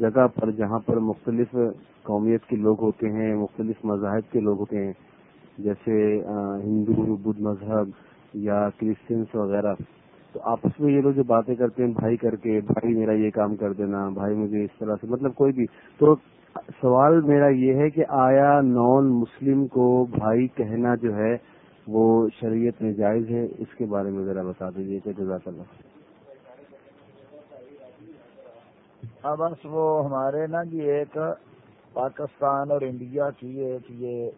جگہ پر جہاں پر مختلف قومیت کے لوگ ہوتے ہیں، مختلف مذاہب کے لوگ ہوتے ہیں، جیسے ہندو، بدھ مذہب یا کرسچنس وغیرہ۔ تو آپس میں یہ لوگ جو باتیں کرتے ہیں، بھائی کر کے، بھائی میرا یہ کام کر دینا، بھائی مجھے اس طرح سے مطلب کوئی بھی۔ تو سوال میرا یہ ہے کہ آیا نان مسلم کو بھائی کہنا جو ہے وہ شریعت میں جائز ہے؟ اس کے بارے میں ذرا بتا دیجیے کہ جزاک اللہ ہاں بس وہ ہمارے نا جی ایک پاکستان اور انڈیا کی ایک یہ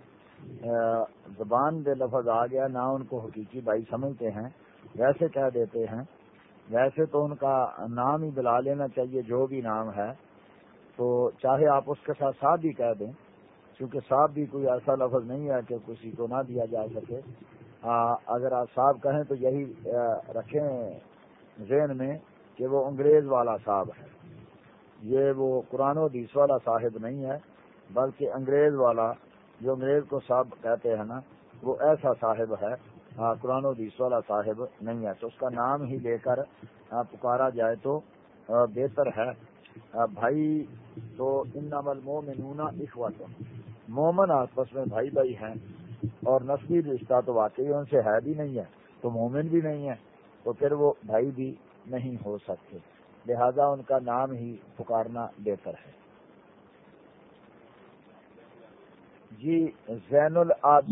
زبان دے لفظ آ گیا، نہ ان کو حقیقی بھائی سمجھتے ہیں، ویسے کہہ دیتے ہیں۔ ویسے تو ان کا نام ہی بلا لینا چاہیے، جو بھی نام ہے۔ تو چاہے آپ اس کے ساتھ ساتھ بھی کہہ دیں، کیونکہ صاحب بھی کوئی ایسا لفظ نہیں ہے کہ کسی کو نہ دیا جا سکے۔ اگر آپ صاحب کہیں تو یہی رکھیں ذہن میں کہ وہ انگریز والا صاحب ہے۔ یہ وہ قرآن و حدیث والا صاحب نہیں ہے، بلکہ انگریز والا، جو انگریز کو صاحب کہتے ہیں نا، وہ ایسا صاحب ہے۔ ہاں، قرآن و حدیث والا صاحب نہیں ہے۔ تو اس کا نام ہی لے کر ہاں، پکارا جائے تو بہتر ہے۔ بھائی، تو ان نمل مومنون اخوت مومن آپس میں بھائی بھائی ہیں اور نسلی رشتہ تو واقعی ان سے ہے بھی نہیں ہے، تو مومن بھی نہیں ہے، تو پھر وہ بھائی بھی نہیں ہو سکتے۔ لہذا ان کا نام ہی پکارنا بہتر ہے۔ جی زین العاب